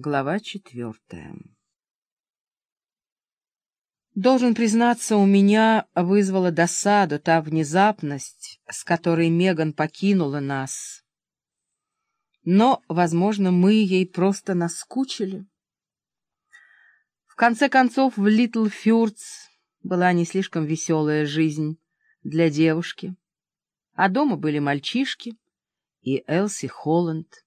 Глава четвертая Должен признаться, у меня вызвала досаду та внезапность, с которой Меган покинула нас. Но, возможно, мы ей просто наскучили. В конце концов, в Литл Фюрц была не слишком веселая жизнь для девушки, а дома были мальчишки и Элси Холланд.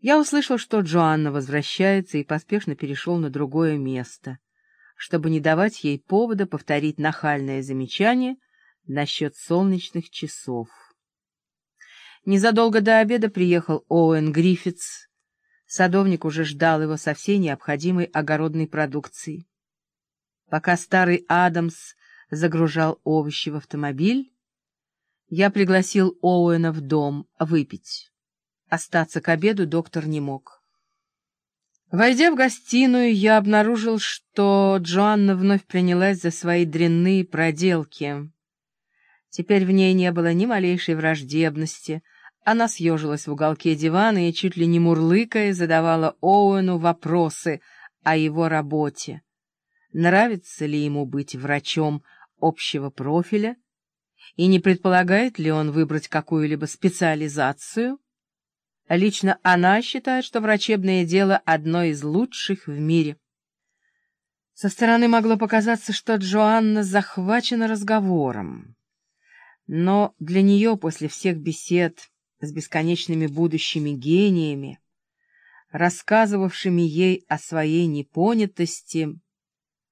Я услышал, что Джоанна возвращается, и поспешно перешел на другое место — чтобы не давать ей повода повторить нахальное замечание насчет солнечных часов. Незадолго до обеда приехал Оуэн Гриффитс. Садовник уже ждал его со всей необходимой огородной продукцией. Пока старый Адамс загружал овощи в автомобиль, я пригласил Оуэна в дом выпить. Остаться к обеду доктор не мог. Войдя в гостиную, я обнаружил, что Джоанна вновь принялась за свои дрянные проделки. Теперь в ней не было ни малейшей враждебности. Она съежилась в уголке дивана и, чуть ли не мурлыкая, задавала Оуэну вопросы о его работе. Нравится ли ему быть врачом общего профиля? И не предполагает ли он выбрать какую-либо специализацию? Лично она считает, что врачебное дело одно из лучших в мире. Со стороны могло показаться, что Джоанна захвачена разговором. Но для нее после всех бесед с бесконечными будущими гениями, рассказывавшими ей о своей непонятости,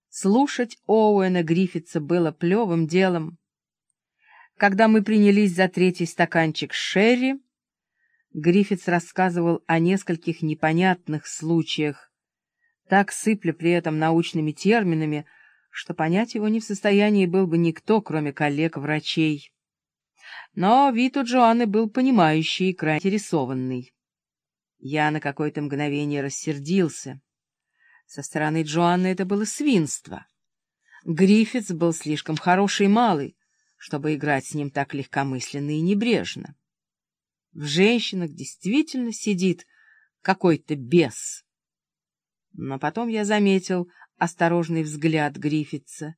слушать Оуэна Гриффитса было плевым делом. Когда мы принялись за третий стаканчик Шерри, Гриффитс рассказывал о нескольких непонятных случаях, так сыпля при этом научными терминами, что понять его не в состоянии был бы никто, кроме коллег-врачей. Но вид у Джоанны был понимающий и крайне интересованный. Я на какое-то мгновение рассердился. Со стороны Джоанны это было свинство. Гриффитс был слишком хороший малый, чтобы играть с ним так легкомысленно и небрежно в женщинах действительно сидит какой-то бес. Но потом я заметил осторожный взгляд Гриффитса,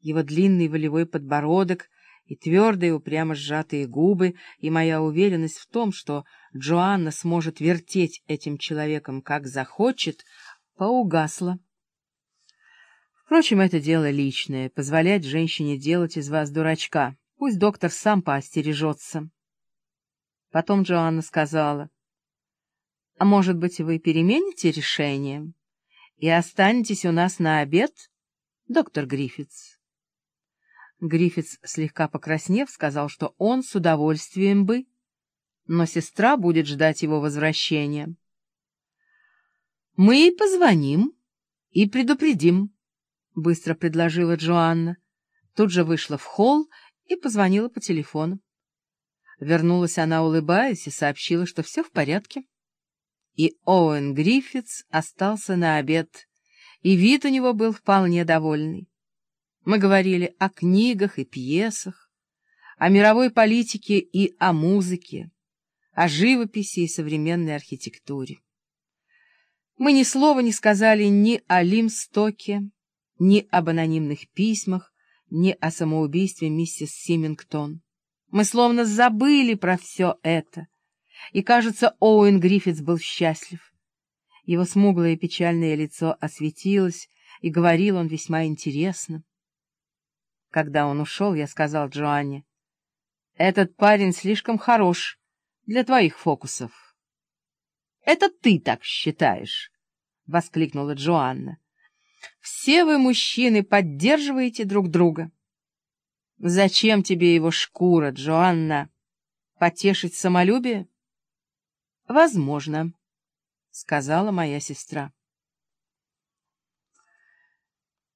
его длинный волевой подбородок и твердые упрямо сжатые губы, и моя уверенность в том, что Джоанна сможет вертеть этим человеком как захочет, поугасла. Впрочем, это дело личное — позволять женщине делать из вас дурачка. Пусть доктор сам поостережется. Потом Джоанна сказала, «А может быть, вы перемените решение и останетесь у нас на обед, доктор Гриффитс?» Гриффитс, слегка покраснев, сказал, что он с удовольствием бы, но сестра будет ждать его возвращения. «Мы позвоним и предупредим», — быстро предложила Джоанна. Тут же вышла в холл и позвонила по телефону. Вернулась она, улыбаясь, и сообщила, что все в порядке. И Оуэн Гриффитс остался на обед, и вид у него был вполне довольный. Мы говорили о книгах и пьесах, о мировой политике и о музыке, о живописи и современной архитектуре. Мы ни слова не сказали ни о Лимстоке, ни об анонимных письмах, ни о самоубийстве миссис Симингтон. Мы словно забыли про все это. И, кажется, Оуэн Гриффитс был счастлив. Его смуглое печальное лицо осветилось, и говорил он весьма интересно. Когда он ушел, я сказал Джоанне, «Этот парень слишком хорош для твоих фокусов». «Это ты так считаешь?» — воскликнула Джоанна. «Все вы, мужчины, поддерживаете друг друга». Зачем тебе его шкура, Джоанна? Потешить самолюбие? Возможно, сказала моя сестра.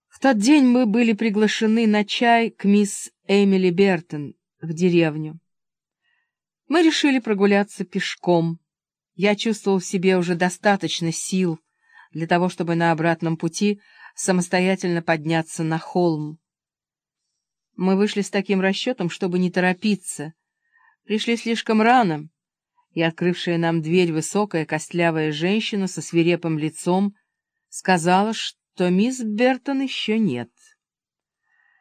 В тот день мы были приглашены на чай к мисс Эмили Бертон в деревню. Мы решили прогуляться пешком. Я чувствовал в себе уже достаточно сил для того, чтобы на обратном пути самостоятельно подняться на холм. Мы вышли с таким расчетом, чтобы не торопиться. Пришли слишком рано, и открывшая нам дверь высокая костлявая женщина со свирепым лицом сказала, что мисс Бертон еще нет.